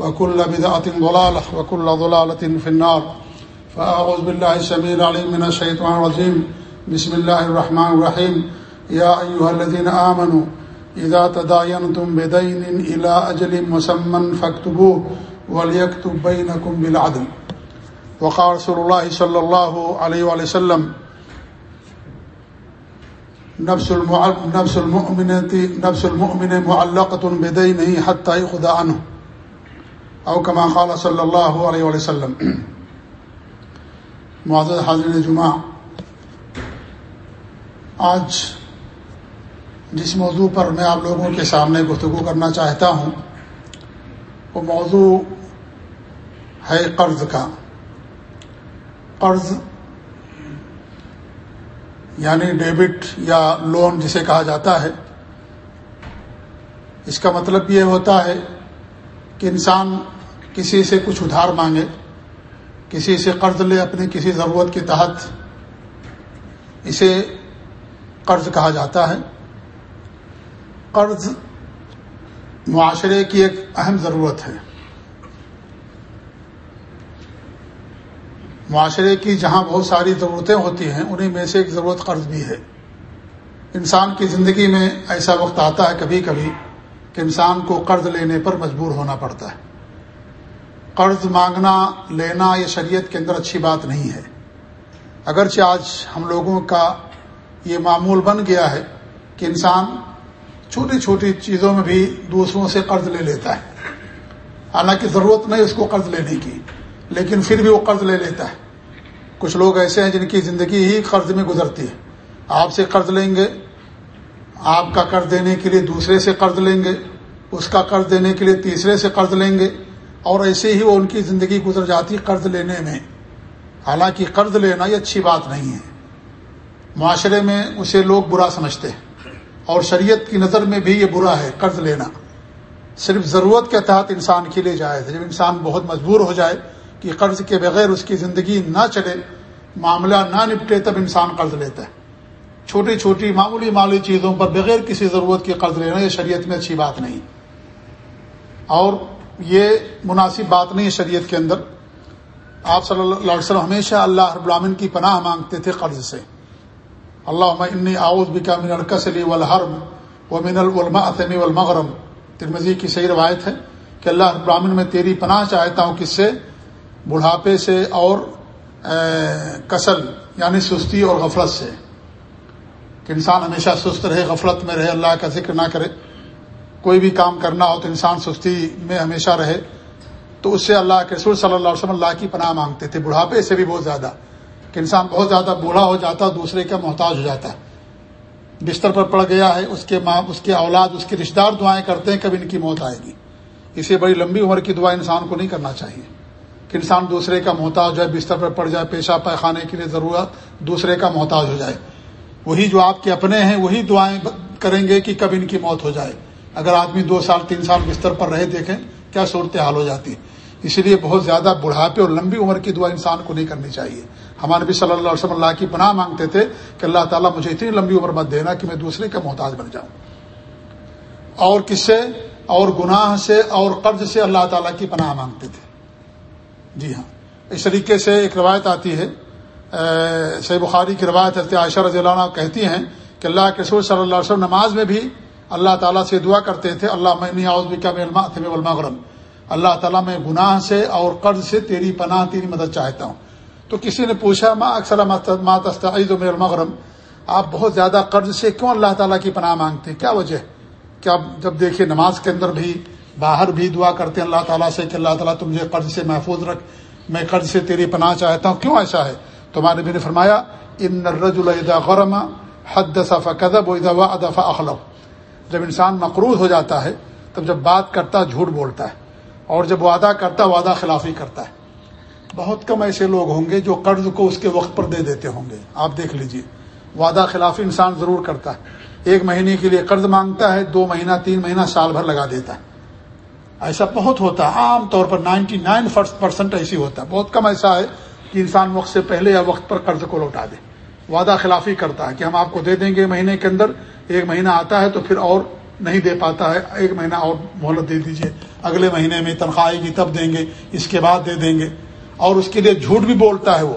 وكل بدعة ضلالة وكل ضلالة في النار. فأعوذ بالله السميع العليم من الشيطان الرجيم. بسم الله الرحمن الرحيم. يا أيها الذين آمنوا إذا تداينتم بدين إلى أجل مسمى فاكتبوه وليكتب بينكم بالعدل. وقال رسول الله صلى الله عليه وآله وسلم، نفس المؤمنة، نفس المؤمن معلقة بدينه حتى يقضى عنه. أو كما قال صلی اللہ علیہ وآلہ وسلم. معذد حاضرین جمعہ، آج جس موضوع پر میں آپ لوگوں کے سامنے گفتگو کرنا چاہتا ہوں، وہ موضوع ہے قرض کا۔ قرض یعنی ڈیبٹ یا لون جسے کہا جاتا ہے، اس کا مطلب یہ ہوتا ہے کہ انسان کسی سے کچھ ادھار مانگے، کسی سے قرض لے اپنی کسی ضرورت کے تحت، اسے قرض کہا جاتا ہے۔ قرض معاشرے کی ایک اہم ضرورت ہے۔ معاشرے کی جہاں بہت ساری ضرورتیں ہوتی ہیں، انہیں میں سے ایک ضرورت قرض بھی ہے۔ انسان کی زندگی میں ایسا وقت آتا ہے کبھی کبھی کہ انسان کو قرض لینے پر مجبور ہونا پڑتا ہے۔ قرض مانگنا، لینا یہ شریعت کے اندر اچھی بات نہیں ہے۔ اگرچہ آج ہم لوگوں کا یہ معمول بن گیا ہے کہ انسان چھوٹی چھوٹی چیزوں میں بھی دوسروں سے قرض لے لیتا ہے۔ حالانکہ ضرورت نہیں اس کو قرض لینے کی، لیکن پھر بھی وہ قرض لے لیتا ہے۔ کچھ لوگ ایسے ہیں جن کی زندگی ہی قرض میں گزرتی ہے۔ آپ سے قرض لیں گے آپ کا قرض دینے کے لیے دوسرے سے قرض لیں گے، اس کا قرض دینے کے لیے تیسرے سے قرض لیں گے، اور ایسے ہی وہ ان کی زندگی گزر جاتی قرض لینے میں۔ حالانکہ قرض لینا یہ اچھی بات نہیں ہے۔ معاشرے میں اسے لوگ برا سمجھتے ہیں، اور شریعت کی نظر میں بھی یہ برا ہے، قرض لینا۔ صرف ضرورت کے تحت انسان کے لیے جائز ہے۔ جب انسان بہت مجبور ہو جائے کہ قرض کے بغیر اس کی زندگی نہ چلے، معاملہ نہ نپٹے، تب انسان قرض لیتا ہے۔ چھوٹی چھوٹی معمولی معمولی چیزوں پر بغیر کسی ضرورت کی قرض لینا یہ شریعت میں اچھی بات نہیں۔ اور یہ مناسب بات نہیں ہے شریعت کے اندر۔ آپ صلی اللہ علیہ وسلم ہمیشہ اللہ رب العالمین کی پناہ مانگتے تھے قرض سے۔ اللہ انی آؤز بکا من القصلی والحرم و من العلماء والمغرم۔ ترمزی کی صحیح روایت ہے کہ اللہ رب العالمین میں تیری پناہ چاہتا ہوں کس سے؟ بڑھاپے سے اور کسل یعنی سستی اور غفلت سے۔ کہ انسان ہمیشہ سست رہے، غفلت میں رہے، اللہ کا ذکر نہ کرے۔ کوئی بھی کام کرنا ہو تو انسان سستی میں ہمیشہ رہے۔ تو اس سے اللہ کے رسول صلی اللہ علیہ وسلم اللہ کی پناہ مانگتے تھے۔ بڑھاپے سے بھی بہت زیادہ کہ انسان بہت زیادہ بوڑھا ہو جاتا، دوسرے کا محتاج ہو جاتا۔ ہے بستر پر پڑ گیا ہے، اس کے ماں، اس کے اولاد، اس کے رشتے دار دعائیں کرتے ہیں، کب ان کی موت آئے گی۔ اسے بڑی لمبی عمر کی دعا انسان کو نہیں کرنا چاہیے۔ کہ انسان دوسرے کا محتاج ہو جائے، بستر پر پڑ جائے، پیشہ پیخانے کے لیے ضرورت، دوسرے کا محتاج ہو جائے۔ وہی جو آپ کے اپنے ہیں، وہی دعائیں کریں گے کہ کب ان کی موت ہو جائے۔ اگر آدمی دو سال، تین سال بستر پر رہے، دیکھیں کیا صورت حال ہو جاتی۔ ہے اسی لیے بہت زیادہ بڑھاپے اور لمبی عمر کی دعا انسان کو نہیں کرنی چاہیے۔ ہمارے بھی صلی اللہ علیہ وسلم اللہ کی پناہ مانگتے تھے کہ اللہ تعالیٰ مجھے اتنی لمبی عمر مت دینا کہ میں دوسرے کا محتاج بن جاؤں۔ اور کس سے؟ اور گناہ سے، اور قرض سے اللہ تعالیٰ کی پناہ مانگتے تھے۔ جی ہاں۔ اس طریقے سے ایک روایت آتی ہے سی بخاری کی روایت حضرت عائشہ رضی اللہ عنہ کہتی ہیں کہ اللہ کے رسول صلی اللہ علیہ وسلم نماز میں بھی اللہ تعالیٰ سے دعا کرتے تھے، اللہ میں آؤزبکا میں علما المغرم۔ اللہ تعالیٰ میں گناہ سے اور قرض سے تیری پناہ، تیری مدد چاہتا ہوں۔ تو کسی نے پوچھا ماں اکثر ماتعید المغرم؟ آپ بہت زیادہ قرض سے کیوں اللہ تعالیٰ کی پناہ مانگتے؟ ہیں کیا وجہ کیا جب دیکھیے نماز کے اندر بھی، باہر بھی دعا کرتے ہیں اللہ تعالیٰ سے کہ اللہ تعالیٰ تم مجھے قرض سے محفوظ رکھ، میں قرض سے تیری پناہ چاہتا ہوں، کیوں ایسا ہے؟ تو ہمارے بھی نے فرمایا ان نرج الدا غرم حد دفع کدب و ادا دفعہ اخلب جب انسان مقروض ہو جاتا ہے، تب جب بات کرتا جھوٹ بولتا ہے، اور جب وعدہ کرتا وعدہ خلافی کرتا ہے۔ بہت کم ایسے لوگ ہوں گے جو قرض کو اس کے وقت پر دے دیتے ہوں گے۔ آپ دیکھ لیجیے، وعدہ خلافی انسان ضرور کرتا ہے۔ ایک مہینے کے لیے قرض مانگتا ہے، دو مہینہ، تین مہینہ، سال بھر لگا دیتا ہے۔ ایسا بہت ہوتا ہے، عام طور پر نائنٹی نائن پرسینٹ ایسی ہوتا ہے۔ بہت کم ایسا ہے کہ انسان وقت سے پہلے یا وقت پر قرض کو لوٹا دے۔ وعدہ خلافی کرتا ہے کہ ہم آپ کو دے دیں گے مہینے کے اندر، ایک مہینہ آتا ہے تو پھر اور نہیں دے پاتا ہے، ایک مہینہ اور مہلت دے دیجیے اگلے مہینے میں تنخواہ آئے گی تب دیں گے، اس کے بعد دے دیں گے۔ اور اس کے لیے جھوٹ بھی بولتا ہے وہ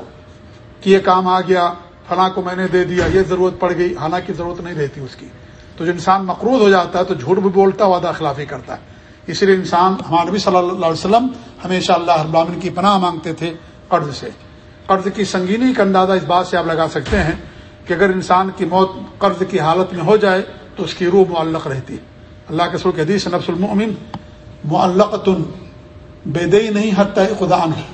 کہ یہ کام آ گیا، فلاں کو میں نے دے دیا، یہ ضرورت پڑ گئی، حالانکہ ضرورت نہیں رہتی اس کی۔ تو جو انسان مقروض ہو جاتا ہے تو جھوٹ بھی بولتا ہے وعدہ خلافی کرتا ہے۔ اس لیے انسان، ہمارے نبی صلی اللہ علیہ وسلم ہمیشہ اللہ ابامن کی پناہ مانگتے تھے۔ قرض سے۔ قرض کی سنگینی کا اندازہ اس بات سے آپ لگا سکتے ہیں کہ اگر انسان کی موت قرض کی حالت میں ہو جائے تو اس کی روح معلق رہتی۔ اللہ کے سر حدیث نفس المؤمن معلق بے دئی نہیں، حتیٰ خدا نہیں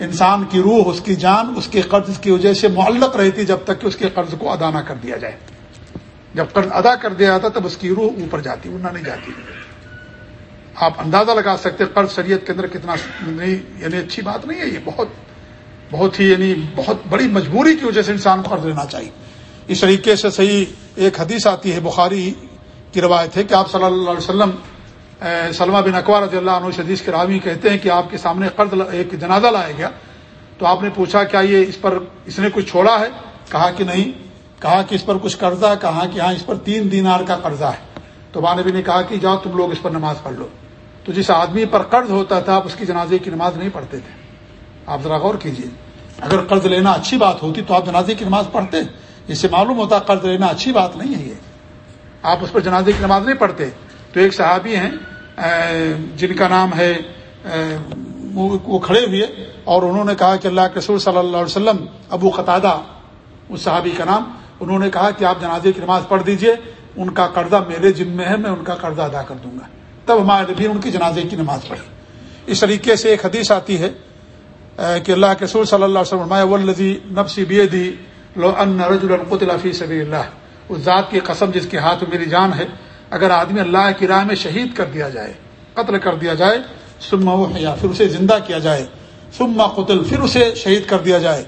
انسان کی روح، اس کی جان، اس کے قرض کی وجہ سے معلق رہتی جب تک کہ اس کے قرض کو ادا نہ کر دیا جائے۔ جب قرض ادا کر دیا جاتا تب اس کی روح اوپر جاتی، ورنہ نہیں جاتی۔ آپ اندازہ لگا سکتے قرض شریعت کے اندر کتنا یعنی اچھی بات نہیں ہے، یہ بہت بہت ہی یعنی بہت بڑی مجبوری کی وجہ سے انسان کو قرض لینا چاہیے۔ اس طریقے سے صحیح ایک حدیث آتی ہے بخاری کی روایت ہے کہ آپ صلی اللہ علیہ وسلم سلمہ بن اکبر رضی اللہ عنہ حدیث کے راوی کہتے ہیں کہ آپ کے سامنے قرض ایک جنازہ لایا گیا۔ تو آپ نے پوچھا، کیا یہ اس پر اس نے کچھ چھوڑا ہے؟ کہا کہ نہیں۔ کہا کہ اس پر کچھ قرضہ ہے۔ کہا کہ ہاں اس پر تین دینار کا قرضہ ہے۔ تو ماں نبی نے کہا کہ جاؤ، تم لوگ اس پر نماز پڑھ لو۔ تو جس آدمی پر قرض ہوتا تھا، آپ اس کی جنازے کی نماز نہیں پڑھتے تھے۔ آپ ذرا غور کیجیے اگر قرض لینا اچھی بات ہوتی تو آپ جنازے کی نماز پڑھتے۔ اس سے معلوم ہوتا قرض لینا اچھی بات نہیں ہے یہ۔ آپ اس پر جنازے کی نماز نہیں پڑھتے۔ تو ایک صحابی ہیں جن کا نام ہے وہ کھڑے ہوئے اور انہوں نے کہا کہ اللہ کے رسول صلی اللہ علیہ وسلم، ابو قطادہ، اس صحابی کا نام، انہوں نے کہا کہ آپ جنازے کی نماز پڑھ دیجیے۔ ان کا قرضہ میرے ذمے ہے، میں ان کا قرضہ ادا کر دوں گا۔ تب ہمارے نبی ان کی جنازے کی نماز پڑھی۔ اس طریقے سے ایک حدیث آتی ہے کہ اللہ کے رسول صلی اللہ علیہ وسلم ولزی نبسی بے دی لو ان رجل القطلفی صبی اللہ اس ذات کی قسم جس کے ہاتھ میں میری جان ہے، اگر آدمی اللہ کی راہ میں شہید کر دیا جائے، قتل کر دیا جائے سما و حیا پھر اسے زندہ کیا جائے سما قتل، پھر اسے شہید کر دیا جائے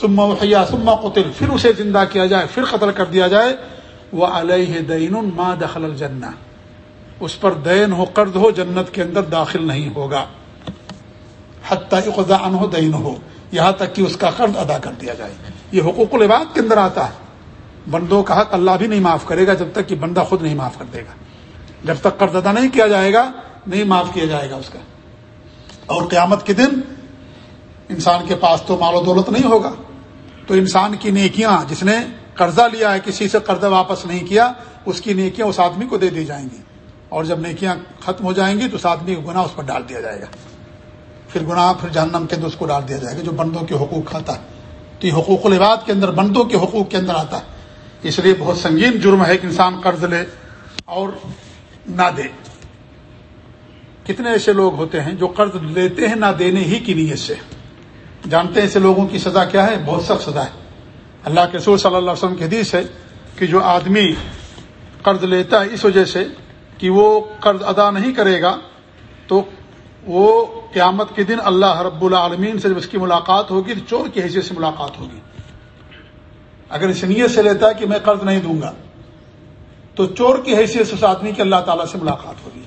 سما و حیا سما قتل، پھر اسے زندہ کیا جائے، پھر قتل کر دیا جائے وہ علیہ دین ما دخل الجنہ اس پر دین ہو، قرض ہو، جنت کے اندر داخل نہیں ہوگا۔ حتیٰ خدا ان ہو دین ہو یہاں تک کہ اس کا قرض ادا کر دیا جائے. یہ حقوق العباد کے اندر آتا ہے. بندوں کا حق اللہ بھی نہیں معاف کرے گا جب تک کہ بندہ خود نہیں معاف کر دے گا. جب تک قرض ادا نہیں کیا جائے گا، نہیں معاف کیا جائے گا اس کا. اور قیامت کے دن انسان کے پاس تو مال و دولت نہیں ہوگا. تو انسان کی نیکیاں، جس نے قرضہ لیا ہے، کسی سے قرضہ واپس نہیں کیا، اس کی نیکیاں اس آدمی کو دے دی جائیں گی. اور جب نیکیاں ختم ہو جائیں گی تو اس آدمی کا گناہ اس پر ڈال دیا جائے گا. پھر گناہ پھر جہنم کے اندر اس کو ڈال دیا جائے گا، جو بندوں کے حقوق کھاتا ہے۔ تو یہ حقوق العباد کے اندر، بندوں کے حقوق کے اندر آتا ہے۔ اس لیے بہت سنگین جرم ہے کہ انسان قرض لے اور نہ دے۔ کتنے ایسے لوگ ہوتے ہیں جو قرض لیتے ہیں نہ دینے ہی کی نیت سے۔ جانتے ہیں ایسے لوگوں کی سزا کیا ہے؟ بہت سخت سزا ہے۔ اللہ کے رسول صلی اللہ علیہ وسلم کی حدیث ہے کہ جو آدمی قرض لیتا ہے اس وجہ سے کہ وہ قرض ادا نہیں کرے گا تو وہ قیامت کے دن اللہ رب العالمین سے جب اس کی ملاقات ہوگی تو چور کی حیثیت سے ملاقات ہوگی۔ اگر اس نیت سے لیتا ہے کہ میں قرض نہیں دوں گا، تو چور کی حیثیت سے اس آدمی کی اللہ تعالیٰ سے ملاقات ہوگی۔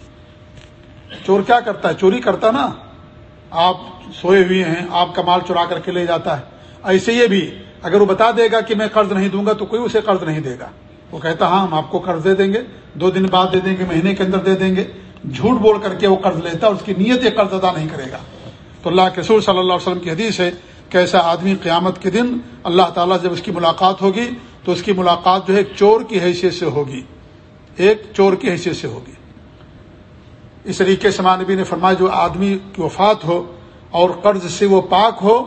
چور کیا کرتا ہے؟ چوری کرتا نا؟ آپ سوئے ہوئے ہیں، آپ کا مال چرا کر کے لے جاتا ہے۔ ایسے یہ بھی، اگر وہ بتا دے گا کہ میں قرض نہیں دوں گا تو کوئی اسے قرض نہیں دے گا۔ وہ کہتا ہاں ہم آپ کو قرض دے دیں گے، دو دن بعد دے دیں گے، مہینے کے اندر دے دیں گے۔ جھوٹ بول کر کے وہ قرض لیتا ہے اس کی نیت یہ قرض ادا نہیں کرے گا۔ تو اللہ کے سور صلی اللہ علیہ وسلم کی حدیث ہے کیسا آدمی قیامت کے دن اللہ تعالیٰ جب اس کی ملاقات ہوگی تو اس کی ملاقات جو ہے ایک چور کی حیثیت سے ہوگی۔ ایک چور کی حیثیت سے ہوگی۔ اس طریقے سے مانبی نے فرمایا، جو آدمی کی وفات ہو اور قرض سے وہ پاک ہو،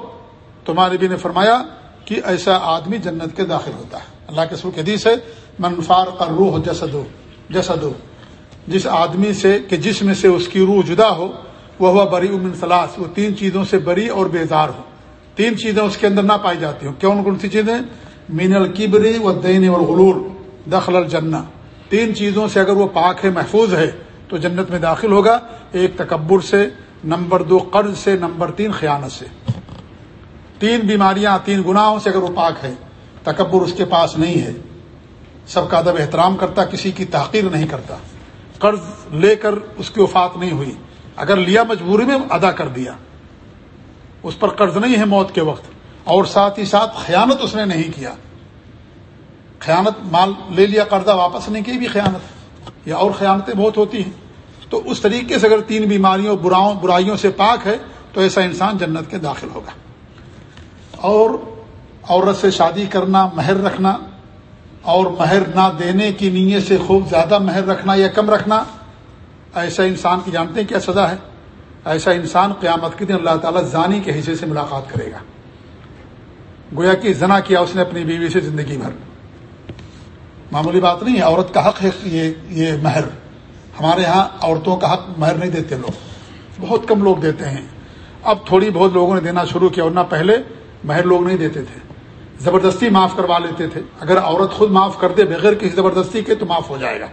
تو نبی نے فرمایا کہ ایسا آدمی جنت کے داخل ہوتا ہے۔ اللہ کے سر حدیث ہے منفار کا روح جسدو جسدو جس آدمی سے کہ جس میں سے اس کی روح جدا ہو وہ ہوا بری امن سلاس وہ تین چیزوں سے بری اور بیزار ہو۔ تین چیزیں اس کے اندر نہ پائی جاتی ہوں۔ کون کون سی چیزیں؟ مین القبری و دین اور غلور دخل الجنہ۔ تین چیزوں سے اگر وہ پاک ہے، محفوظ ہے، تو جنت میں داخل ہوگا۔ ایک تکبر سے، نمبر دو قرض سے، نمبر تین خیانت سے۔ تین بیماریاں، تین گناہوں سے اگر وہ پاک ہے، تکبر اس کے پاس نہیں ہے۔ سب کا ادب احترام کرتا، کسی کی تحقیر نہیں کرتا۔ قرض لے کر اس کی وفات نہیں ہوئی۔ اگر لیا مجبوری میں ادا کر دیا۔ اس پر قرض نہیں ہے موت کے وقت۔ اور ساتھ ہی ساتھ خیانت اس نے نہیں کیا۔ خیانت مال لے لیا، قرضہ واپس نہیں کی بھی خیانت۔ یا اور خیانتیں بہت ہوتی ہیں۔ تو اس طریقے سے اگر تین بیماریوں، براؤں، برائیوں سے پاک ہے، تو ایسا انسان جنت کے داخل ہوگا۔ اور عورت سے شادی کرنا، مہر رکھنا اور مہر نہ دینے کی نیت سے خوب زیادہ مہر رکھنا یا کم رکھنا، ایسا انسان کی جانتے ہیں کیا سزا ہے؟ ایسا انسان قیامت کے دن اللہ تعالیٰ زانی کے حصے سے ملاقات کرے گا۔ گویا کہ زنا کیا اس نے اپنی بیوی سے زندگی بھر۔ معمولی بات نہیں ہے، عورت کا حق ہے یہ یہ مہر۔ ہمارے ہاں عورتوں کا حق مہر نہیں دیتے لوگ۔ بہت کم لوگ دیتے ہیں۔ اب تھوڑی بہت لوگوں نے دینا شروع کیا ورنہ پہلے مہر لوگ نہیں دیتے تھے۔ زبردستی معاف کروا لیتے تھے۔ اگر عورت خود معاف کر دے بغیر کسی زبردستی کے تو معاف ہو جائے گا۔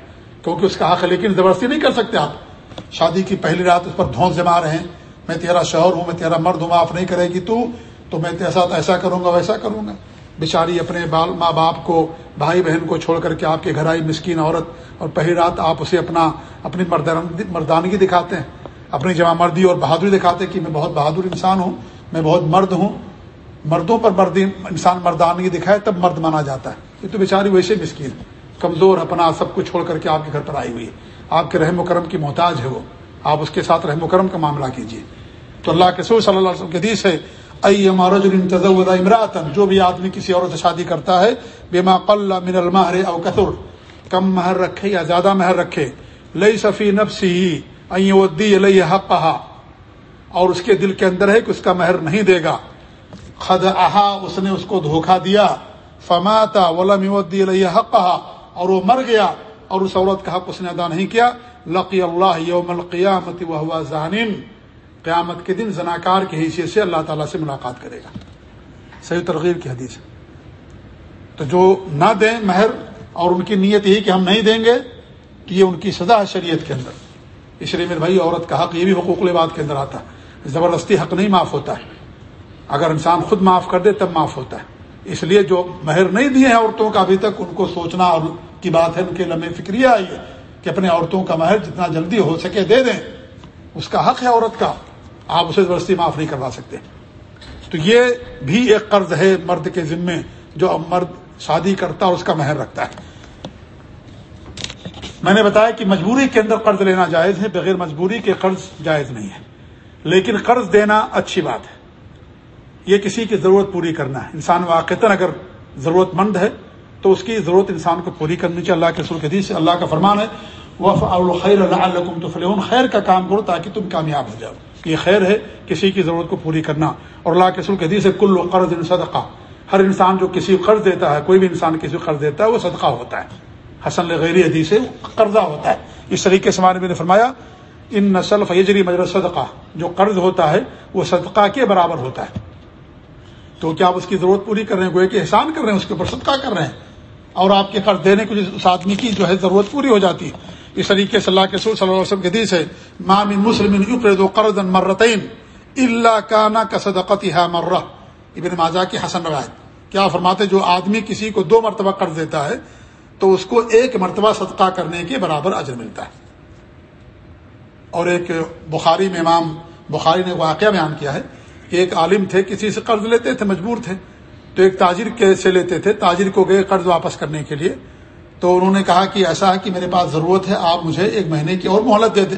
کیونکہ اس کا حق ہے، لیکن زبردستی نہیں کر سکتے آپ۔ شادی کی پہلی رات اس پر دھونس جما رہے ہیں۔ میں تیرا شوہر ہوں، میں تیرا مرد ہوں، معاف نہیں کرے گی تو تو میں تیرے ساتھ ایسا کروں گا، ویسا کروں گا۔ بیچاری اپنے بال ماں باپ کو، بھائی بہن کو چھوڑ کر کے آپ کے گھر آئی مسکین عورت، اور پہلی رات آپ اسے اپنا اپنی مردانگی دکھاتے ہیں۔ اپنی جمع مردی اور بہادری دکھاتے ہیں کہ میں بہت بہادر انسان ہوں، میں بہت مرد ہوں مردوں پر مرد انسان مردانگی دکھائے، تب مرد مانا جاتا ہے۔ یہ تو بیچاری ویسے مسکین کمزور، اپنا سب کچھ چھوڑ کر کے آپ کے گھر پر آئی ہوئی ہے۔ آپ کے رحم و کرم کی محتاج ہے وہ۔ آپ اس کے ساتھ رحم و کرم کا معاملہ کیجیے تو اللہ کے سور صلی اللہ علیہ وسلم کے حدیث ہے ائی ہمارا امراطن جو بھی آدمی کسی عورت سے شادی کرتا ہے بے قل من المہر او کثر کم مہر رکھے یا زیادہ مہر رکھے لئی صفی نفسی ہی ودی لئی حق اور اس کے دل کے اندر ہے کہ اس کا مہر نہیں دے گا۔ خد احا، اس نے اس کو دھوکہ دیا۔ فماتا ولم ودی لئی حق اور وہ مر گیا، اور اس عورت کا حق اس نے ادا نہیں کیا۔ لقی اللہ یوم القیامت وہ ذہن قیامت کے دن زناکار کی حیثیت سے اللہ تعالیٰ سے ملاقات کرے گا۔ صحیح ترغیب کی حدیث تو جو نہ دیں مہر، اور ان کی نیت یہی کہ ہم نہیں دیں گے کہ یہ ان کی سزا ہے شریعت کے اندر۔ اس لیے میرے بھائی، عورت کا حق یہ بھی حقوق الباد کے اندر آتا ہے۔ زبردستی حق نہیں معاف ہوتا ہے۔ اگر انسان خود معاف کر دے تب معاف ہوتا ہے۔ اس لیے جو مہر نہیں دیے ہیں عورتوں کا ابھی تک، ان کو سوچنا اور کی بات ہے، ان کے لمحے فکری آئی ہے کہ اپنے عورتوں کا مہر جتنا جلدی ہو سکے دے دیں۔ اس کا حق ہے عورت کا۔ آپ اسے زبردستی معاف نہیں کروا سکتے۔ تو یہ بھی ایک قرض ہے مرد کے ذمے، جو اب مرد شادی کرتا اور اس کا مہر رکھتا ہے۔ میں نے بتایا کہ مجبوری کے اندر قرض لینا جائز ہے، بغیر مجبوری کے قرض جائز نہیں ہے۔ لیکن قرض دینا اچھی بات ہے۔ یہ کسی کی ضرورت پوری کرنا ہے۔ انسان واقع اگر ضرورت مند ہے، تو اس کی ضرورت انسان کو پوری کرنی چاہیے۔ اللہ کے سر حدیث سے اللہ کا فرمان ہے وف خیر اللہ خیر کا کام کرو تاکہ تم کامیاب ہو جاؤ۔ یہ خیر ہے کسی کی ضرورت کو پوری کرنا۔ اور اللہ کے سر حدیث ہے کل قرض صدقہ۔ ہر انسان جو کسی کو قرض دیتا ہے، کوئی بھی انسان کسی کو قرض دیتا ہے، وہ صدقہ ہوتا ہے۔ حسن غیر حدیث قرضہ ہوتا ہے۔ اس طریقے سے ہمارے نے فرمایا ان نسل فیجری مجر صدقہ جو قرض ہوتا ہے، وہ صدقہ کے برابر ہوتا ہے۔ تو کیا آپ اس کی ضرورت پوری کر رہے ہیں؟ گوئے کہ احسان کر رہے ہیں، اس کے اوپر صدقہ کر رہے ہیں۔ اور آپ کے قرض دینے کی اس آدمی کی جو ہے ضرورت پوری ہو جاتی ہے۔ اس طریقے سے اللہ کے سور صلی اللہ علیہ وسلم کے حدیث ہے مام مسلم قرض مرتین اللہ کانا کا صدقت مرہ. ابن ماجا کی حسن روایت۔ کیا فرماتے جو آدمی کسی کو دو مرتبہ قرض دیتا ہے، تو اس کو ایک مرتبہ صدقہ کرنے کے برابر اجر ملتا ہے۔ اور ایک بخاری میں امام بخاری نے واقعہ بیان کیا ہے کہ ایک عالم تھے، کسی سے قرض لیتے تھے، مجبور تھے۔ تو ایک تاجر کے سے لیتے تھے، تاجر کو گئے قرض واپس کرنے کے لیے۔ تو انہوں نے کہا کہ ایسا ہے کہ میرے پاس ضرورت ہے، آپ مجھے ایک مہینے کی اور مہلت دے دیں۔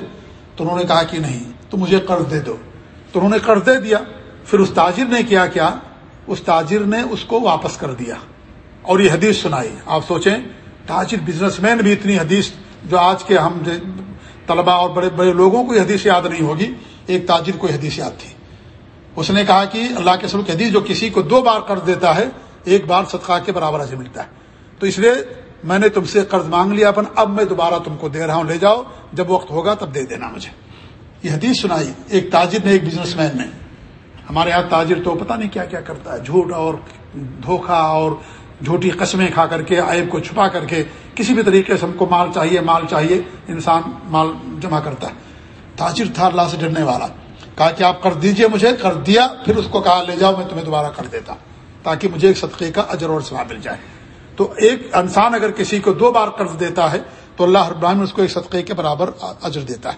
تو انہوں نے کہا کہ نہیں، تو مجھے قرض دے دو۔ تو انہوں نے قرض دے دیا۔ پھر اس تاجر نے کیا کیا؟ اس تاجر نے اس کو واپس کر دیا۔ اور یہ حدیث سنائی۔ آپ سوچیں، تاجر بزنس مین بھی اتنی حدیث جو آج کے ہم طلبا اور بڑے بڑے لوگوں کو یہ حدیث یاد نہیں ہوگی۔ ایک تاجر کو یہ حدیث یاد تھی۔ اس نے کہا کہ اللہ کے سلوک حدیث جو کسی کو دو بار قرض دیتا ہے، ایک بار صدقہ کے برابر اجر ملتا ہے۔ تو اس لیے میں نے تم سے قرض مانگ لیا اپن، اب میں دوبارہ تم کو دے رہا ہوں، لے جاؤ، جب وقت ہوگا تب دے دینا مجھے۔ یہ حدیث سنائی۔ ایک تاجر نے، ایک بزنس مین نے۔ ہمارے یہاں تاجر تو پتہ نہیں کیا کیا کرتا ہے۔ جھوٹ اور دھوکھا اور جھوٹی قسمیں کھا کر کے، عیب کو چھپا کر کے، کسی بھی طریقے سے ہم کو مال چاہیے مال چاہیے، انسان مال جمع کرتا ہے۔ تاجر تھا، اللہ سے ڈرنے والا۔ کہا کہ آپ کر دیجیے مجھے، کر دیا، پھر اس کو کہا لے جاؤ، میں تمہیں دوبارہ کر دیتا، تاکہ مجھے ایک صدقے کا اجر اور سواب مل جائے۔ تو ایک انسان اگر کسی کو دو بار قرض دیتا ہے، تو اللہ ابراہیم اس کو ایک صدقے کے برابر اجر دیتا ہے۔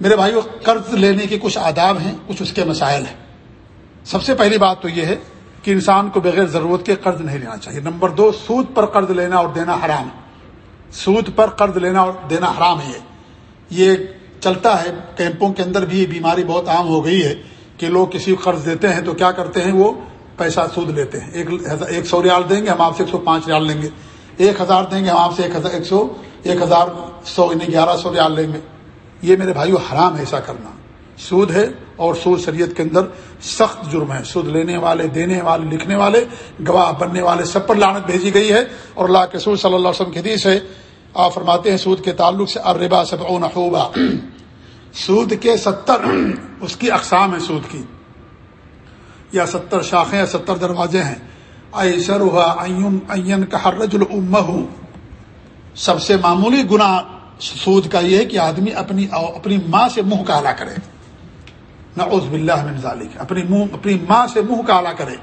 میرے بھائی قرض لینے کے کچھ آداب ہیں، کچھ اس کے مسائل ہیں۔ سب سے پہلی بات تو یہ ہے کہ انسان کو بغیر ضرورت کے قرض نہیں لینا چاہیے۔ نمبر دو، سود پر قرض لینا اور دینا حرام۔ سود پر قرض لینا اور دینا حرام ہے یہ چلتا ہے کیمپوں کے اندر بھی یہ بیماری بہت عام ہو گئی ہے کہ لوگ کسی کو قرض دیتے ہیں تو کیا کرتے ہیں، وہ پیسہ سود لیتے ہیں۔ ایک ایک سو ریال دیں گے، ہم آپ سے ایک سو پانچ ریال لیں گے۔ ایک ہزار دیں گے، ہم آپ سے ایک ہزار ایک سو ایک ہزار سو یعنی گیارہ سو ریال لیں گے۔ یہ میرے بھائیو حرام ہے ایسا کرنا۔ سود ہے اور سود شریعت کے اندر سخت جرم ہے۔ سود لینے والے، دینے والے، لکھنے والے، گواہ بننے والے سب پر لانت بھیجی گئی ہے۔ اور اللہ کے سور صلی اللہ علیہ وسلم کی حدیث ہے آپ فرماتے ہیں سود کے تعلق سے اربا سب نحوبا سود کے ستر، اس کی اقسام ہے سود کی۔ یا ستر شاخیں یا ستر دروازے ہیں۔ ایسر ہوا این کا ہر رجل ہوں سب سے معمولی گنا سود کا یہ ہے کہ آدمی اپنی اپنی ماں سے منہ کالا کرے۔ نہ عز بلّہ من ذالک۔ اپنی منہ اپنی ماں سے منہ کالا کرے۔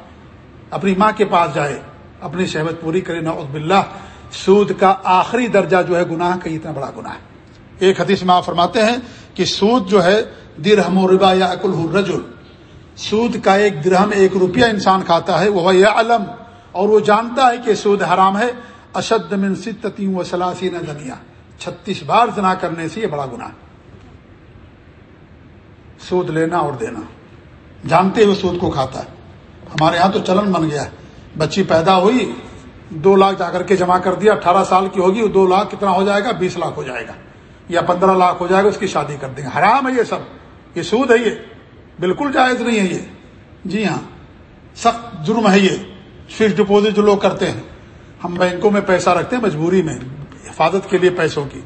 اپنی ماں کے پاس جائے۔ اپنی شہبت پوری کرے۔ نہ عز بلّہ سود کا آخری درجہ جو ہے گناہ کا اتنا بڑا گناہ ہے۔ ایک حدیث میں آپ فرماتے ہیں کہ سود جو ہے درہم و ربا یا اکل رجل سود کا ایک درہم، ایک روپیہ انسان کھاتا ہے وہ یا علم اور وہ جانتا ہے کہ سود حرام ہے۔ اشد من ستتی و سلاسی دنیا۔ چھتیس بار زنا کرنے سے یہ بڑا گناہ سود لینا اور دینا۔ جانتے ہوئے سود کو کھاتا ہے۔ ہمارے یہاں تو چلن بن گیا۔ ہے بچی پیدا ہوئی دو لاکھ جا کر کے جمع کر دیا، اٹھارہ سال کی ہوگی، دو لاکھ کتنا ہو جائے گا؟ بیس لاکھ ہو جائے گا۔ یا پندرہ لاکھ ہو جائے گا، اس کی شادی کر دیں گے۔ حرام ہے یہ سب۔ یہ سود ہے یہ۔ بالکل جائز نہیں ہے یہ۔ جی ہاں۔ سخت جرم ہے یہ۔ فکس ڈپوزٹ جو لوگ کرتے ہیں۔ ہم بینکوں میں پیسہ رکھتے ہیں، مجبوری میں، حفاظت کے لیے پیسوں کی۔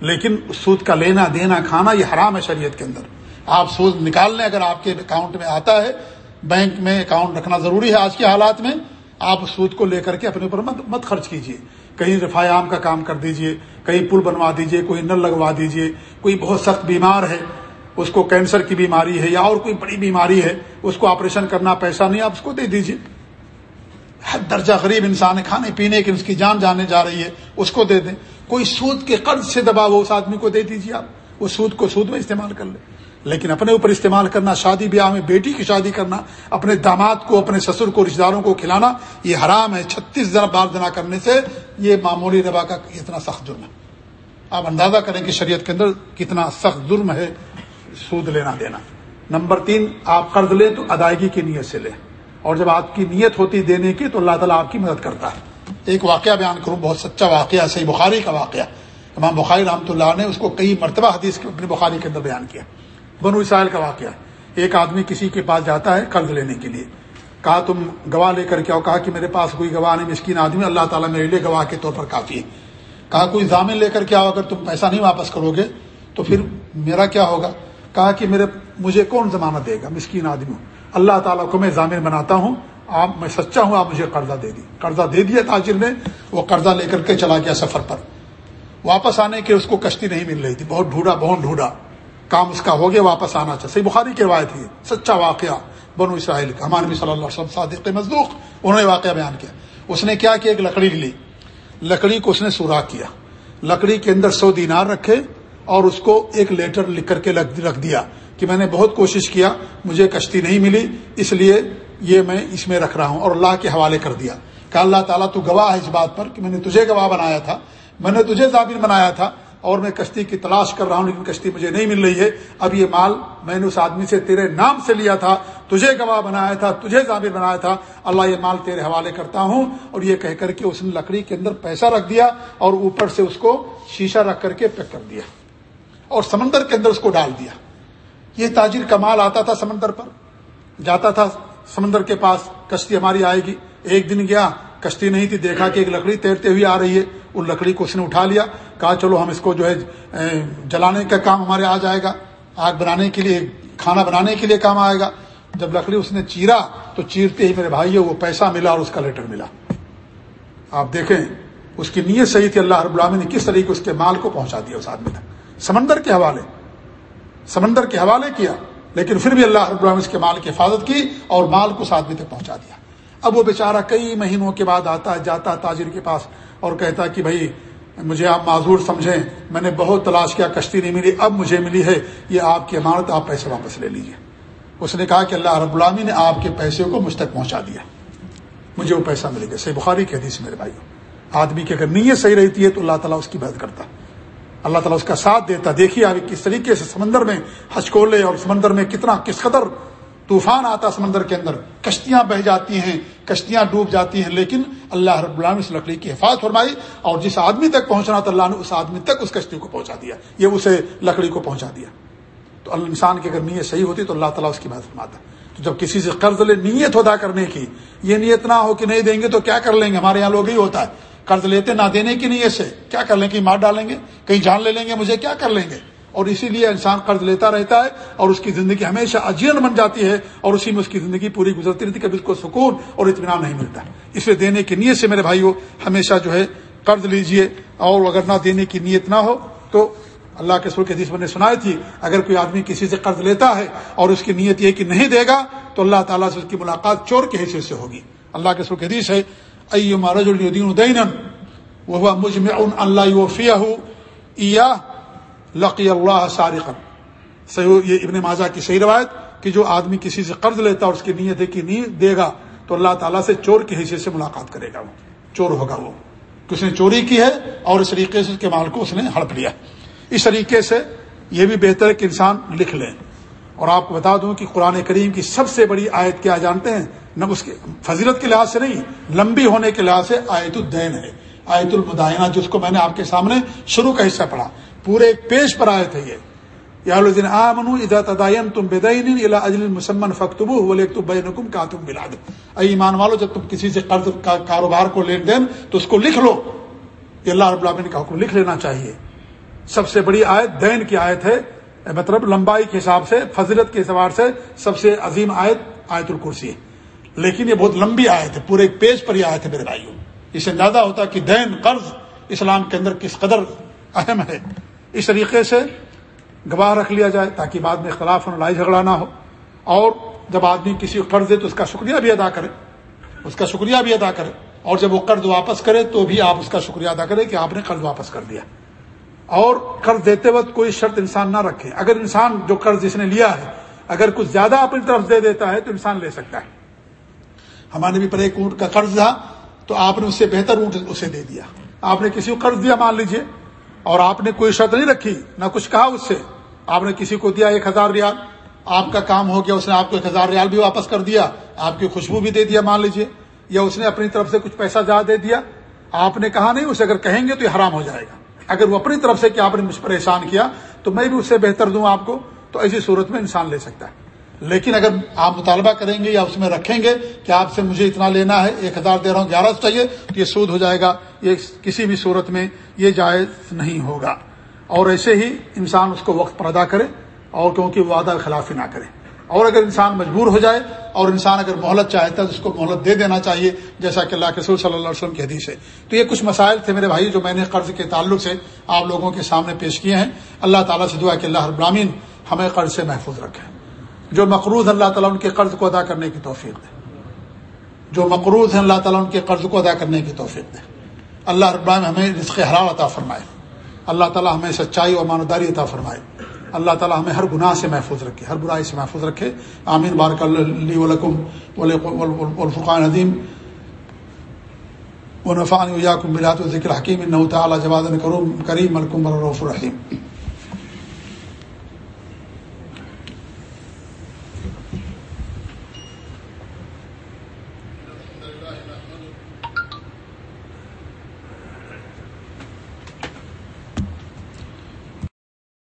لیکن سود کا لینا، دینا، کھانا، یہ حرام ہے شریعت کے اندر۔ آپ سود نکال لیں، اگر آپ کے اکاؤنٹ میں آتا ہے، بینک میں اکاؤنٹ رکھنا ضروری ہے آج کے حالات میں۔ آپ سود کو لے کر کے اپنے اوپر مت مت خرچ کیجیے کہیں رفاع عام کا کام کر دیجیے کہیں پل بنوا دیجیے کوئی نل لگوا دیجیے کوئی بہت سخت بیمار ہے، اس کو کینسر کی بیماری ہے یا اور کوئی بڑی بیماری ہے، اس کو آپریشن کرنا پیسہ نہیں، آپ اس کو دے دیجیے حد درجہ غریب انسان ہے، کھانے پینے کی اس کی جان جانے جا رہی ہے، اس کو دے دیں۔ کوئی سود کے قرض سے دباؤ اس آدمی کو دے دیجیے آپ۔ وہ سود کو سود میں استعمال کر لیں لیکن اپنے اوپر استعمال کرنا، شادی بیاہ میں بیٹی کی شادی کرنا، اپنے داماد کو، اپنے سسر کو رشتے داروں کو کھلانا، یہ حرام ہے۔ چھتیس بار جنا کرنے سے یہ معمولی ربا کا اتنا سخت جرم ہے۔ آپ اندازہ کریں کہ شریعت کے اندر کتنا سخت جرم ہے سود لینا دینا۔ نمبر تین، آپ قرض لیں تو ادائیگی کی نیت سے لیں۔ اور جب آپ کی نیت ہوتی دینے کی تو اللہ تعالیٰ آپ کی مدد کرتا ہے۔ ایک واقعہ بیان کروں، بہت سچا واقعہ، صحیح بخاری کا واقعہ۔ امام بخاری رحمۃ اللہ نے اس کو کئی مرتبہ حدیث اپنی بخاری کے اندر بیان کیا۔ بنو اسرائیل کا واقعہ ایک آدمی کسی کے پاس جاتا ہے قرض لینے کے لیے۔ کہا، تم گواہ لے کر کے آؤ کہا کہ میرے پاس کوئی گواہ نہیں، مسکین آدمی اللہ تعالیٰ میرے لیے گواہ کے طور پر کافی ہے۔ کہا، کوئی ضامن لے کر کے آؤ اگر تم پیسہ نہیں واپس کرو گے تو پھر میرا کیا ہوگا؟ کہا کہ میرے، مجھے کون ضمانت دے گا؟ مسکین آدمی ہوں۔ اللہ تعالیٰ کو میں ضامن بناتا ہوں۔ آپ، میں سچا ہوں، آپ مجھے قرضہ دے دی قرضہ دے دیا تاجر نے، وہ قرضہ لے کر کے چلا گیا سفر پر۔ واپس آنے کے اس کو کشتی نہیں مل رہی تھی، بہت ڈھونڈا بہت ڈھونڈا کام اس کا ہو گیا، واپس آنا چاہیے۔ صحیح بخاری کی روایت ہے، سچا واقعہ بنو اسرائیل کا۔ ہمارے صلی اللہ علیہ وسلم صادق مزدوق انہوں نے واقعہ بیان کیا۔ اس نے کیا کہ ایک لکڑی لی۔ لکڑی کو اس نے سوراخ کیا۔ لکڑی کے اندر سو دینار رکھے اور اس کو ایک لیٹر لکھ کر کے رکھ دیا کہ میں نے بہت کوشش کیا، مجھے کشتی نہیں ملی، اس لیے یہ میں اس میں رکھ رہا ہوں اور اللہ کے حوالے کر دیا۔ کہ اللہ تعالیٰ تو گواہ ہے اس بات پر کہ میں نے تجھے گواہ بنایا تھا۔ میں نے تجھے ضابط بنایا تھا۔ اور میں کشتی کی تلاش کر رہا ہوں، لیکن کشتی مجھے نہیں مل رہی ہے۔ اب یہ مال میں نے اس آدمی سے تیرے نام سے لیا تھا، تجھے گواہ بنایا تھا، تجھے ضابط بنایا تھا۔ اللہ یہ مال تیرے حوالے کرتا ہوں اور یہ کہہ کر کے اس نے لکڑی کے اندر پیسہ رکھ دیا اور اوپر سے اس کو شیشہ رکھ کر کے پیک کر دیا اور سمندر کے اندر اس کو ڈال دیا۔ یہ تاجر کا مال آتا تھا سمندر پر، جاتا تھا سمندر کے پاس، کشتی ہماری آئے گی۔ ایک دن گیا کشتی نہیں تھی، دیکھا کہ ایک لکڑی تیرتے ہوئی آ رہی ہے، ان لکڑی کو اس نے اٹھا لیا، کہا چلو ہم اس کو جو ہے جلانے کا کام ہمارے آ جائے گا۔ آگ بنانے کے لیے، کھانا بنانے کے لیے کام آئے گا۔ جب لکڑی اس نے چیرا تو چیرتے ہی میرے بھائی وہ پیسہ ملا اور اس کا لیٹر ملا۔ آپ دیکھیں، اس کی نیت صحیح تھی، اللہ رب العالمین نے کس طریقے اس کے مال کو پہنچا دیا اس آدمی تک۔ سمندر کے حوالے، سمندر کے حوالے کیا، لیکن پھر بھی اللہ رب العالمین اس کے مال کی حفاظت کی اور مال کو اس آدمی تک پہنچا دیا۔ اب وہ بیچارہ کئی مہینوں کے بعد آتا، جاتا تاجر کے پاس اور کہتا ہے کہ بھائی، مجھے آپ معذور سمجھیں، میں نے بہت تلاش کیا، کشتی نہیں ملی، اب مجھے ملی ہے، یہ آپ کی امانت، آپ پیسے واپس لے لیجیے اس نے کہا کہ اللہ رب العامی نے آپ کے پیسے کو مجھ تک پہنچا دیا۔ مجھے وہ پیسہ ملے گا۔ صحیح بخاری کی حدیث میرے بھائی آدمی کی اگر نیت صحیح رہتی ہے تو اللہ تعالیٰ اس کی مدد کرتا۔ اللہ تعالیٰ اس کا ساتھ دیتا۔ دیکھیے ابھی کس طریقے سے سمندر میں ہچکولے اور سمندر میں کتنا، کس قدر طوفان آتا سمندر کے اندر، کشتیاں بہ جاتی ہیں، کشتیاں ڈوب جاتی ہیں، لیکن اللہ رب اللہ اس لکڑی کی حفاظت فرمائی اور جس آدمی تک پہنچنا تھا، اللہ نے اس آدمی تک اس کشتی کو پہنچا دیا، یہ اسے لکڑی کو پہنچا دیا۔ تو انسان کی اگر نیت صحیح ہوتی تو اللہ تعالیٰ اس کی بات فرماتا۔ تو جب کسی سے قرض لے، نیت ادا کرنے کی، یہ نیت نہ ہو کہ نہیں دیں گے تو کیا کر لیں گے؟ ہمارے یہاں لوگ ہی ہوتا ہے، قرض لیتے نہ دینے کی نیت سے، کیا کر لیں؟ گے مار ڈالیں گے؟ کہیں جان لے لیں گے مجھے، کیا کر لیں گے؟ اور اسی لیے انسان قرض لیتا رہتا ہے اور اس کی زندگی ہمیشہ اجین بن جاتی ہے اور اسی میں اس کی زندگی پوری گزرتی رہتی ہے کبھی اس کو سکون اور اطمینان نہیں ملتا۔ اس لیے دینے کی نیت سے میرے بھائیوں ہمیشہ جو ہے قرض لیجیے اور اگر نہ دینے کی نیت نہ ہو تو اللہ کے سر کے حدیث میں نے سنائی تھی، اگر کوئی آدمی کسی سے قرض لیتا ہے اور اس کی نیت یہ کہ نہیں دے گا تو اللہ تعالیٰ سے اس کی ملاقات چور کے حصے سے ہوگی۔ اللہ کے سر کے حدیث ہے مارج الدین وہ مجھ اللہ لقی اللہ سارقن صحیح یہ ابن ماجہ کی صحیح روایت کہ جو آدمی کسی سے قرض لیتا اور اس کی نیت ہے کہ نہیں دے گا، تو اللہ تعالیٰ سے چور کے حصے سے ملاقات کرے گا وہ۔ چور ہوگا وہ۔ کہ اس نے چوری کی ہے اور اس طریقے سے اس کے مال کو اس نے ہڑپ لیا۔ اس طریقے سے یہ بھی بہتر ہے کہ انسان لکھ لیں اور آپ کو بتا دوں کہ قرآن کریم کی سب سے بڑی آیت کیا جانتے ہیں؟ نہ اس کے فضیلت کے لحاظ سے نہیں، لمبی ہونے کے لحاظ سے آیت الدین ہے۔ آیت المدائنہ جس کو میں نے آپ کے سامنے شروع کا حصہ پڑھا۔ پورے ایک پیج پر آئے تھے یہ۔ یا آ منو ادا تدائن تم بدعین اجل مسمن فختب بولے تو بے نکم کا تم ملا دو اے ایمان والو، جب تم کسی سے قرض کا کاروبار کو لین دین، تو اس کو لکھ لو۔ یہ اللہ رب العالمین کا حکم لکھ لینا چاہیے۔ سب سے بڑی آیت دین کی آیت ہے۔ مطلب لمبائی کے حساب سے، فضیلت کے اعتبار سے سب سے عظیم آیت آیت الکرسی ہے۔ لیکن یہ بہت لمبی آیت ہے۔ پورے ایک پیج پر یہ آیت ہے میرے بھائیوں۔ اس سے اندازہ ہوتا کہ دین، قرض، اسلام کے اندر کس قدر اہم ہے۔ اس طریقے سے گواہ رکھ لیا جائے تاکہ بعد میں اختلاف اور لڑائی جھگڑا نہ ہو۔ اور جب آدمی کسی کو قرض دے تو اس کا شکریہ بھی ادا کرے۔ اس کا شکریہ بھی ادا کرے۔ اور جب وہ قرض واپس کرے تو بھی آپ اس کا شکریہ ادا کریں کہ آپ نے قرض واپس کر دیا۔ اور قرض دیتے وقت کوئی شرط انسان نہ رکھے۔ اگر انسان جو قرض جس نے لیا ہے، اگر کچھ زیادہ اپنی طرف دے دیتا ہے تو انسان لے سکتا ہے۔ ہمارے بھی پر ایک اونٹ کا قرض تھا تو آپ نے اس سے بہتر اونٹ اسے دے دیا۔ آپ نے کسی کو قرض دیا، مان لیجیے۔ اور آپ نے کوئی شرط نہیں رکھی، نہ کچھ کہا اس سے۔ آپ نے کسی کو دیا ایک ہزار ریال۔ آپ کا کام ہو گیا، اس نے آپ کو ایک ہزار ریال بھی واپس کر دیا۔ آپ کی خوشبو بھی دے دیا، مان لیجیے یا اس نے اپنی طرف سے کچھ پیسہ زیادہ دے دیا۔ آپ نے کہا نہیں، اسے اگر کہیں گے تو یہ حرام ہو جائے گا۔ اگر وہ اپنی طرف سے کہ آپ نے مجھ پر احسان کیا، تو میں بھی اس سے بہتر دوں آپ کو۔ تو ایسی صورت میں انسان لے سکتا ہے۔ لیکن اگر آپ مطالبہ کریں گے یا اس میں رکھیں گے کہ آپ سے مجھے اتنا لینا ہے، ایک ہزار دے رہا ہوں، گیارہ سو چاہیے، تو یہ سود ہو جائے گا، یہ کسی بھی صورت میں یہ جائز نہیں ہوگا۔ اور ایسے ہی انسان اس کو وقت پر ادا کرے اور کیونکہ وعدہ خلافی نہ کرے۔ اور اگر انسان مجبور ہو جائے اور انسان اگر مہلت چاہتا ہے تو اس کو مہلت دے دینا چاہیے، جیسا کہ اللہ کے صلی اللہ علیہ وسلم کی حدیث ہے۔ تو یہ کچھ مسائل تھے میرے بھائی جو میں نے قرض کے تعلق سے آپ لوگوں کے سامنے پیش کیے ہیں۔ اللہ تعالیٰ سے دعا کہ اللہ ابراہین ہمیں قرض سے محفوظ رکھے۔ جو مقروض اللہ تعالیٰ ان کے قرض کو ادا کرنے کی توفیق دے۔ جو مقروض ہیں، اللہ تعالیٰ ان کے قرض کو ادا کرنے کی توفیق دے۔ اللہ ابراہیم ہمیں رزق حلال عطا فرمائے۔ اللہ تعالیٰ ہمیں سچائی و مانداری عطا فرمائے۔ اللہ تعالیٰ ہمیں ہر گناہ سے محفوظ رکھے، ہر برائی سے محفوظ رکھے۔ آمین۔ بارک اللہ الفقان عظیم ونفان ویاکم بلات و ذکر حکیم تعالیٰ جواد کریم ملکم الرف الرحیم۔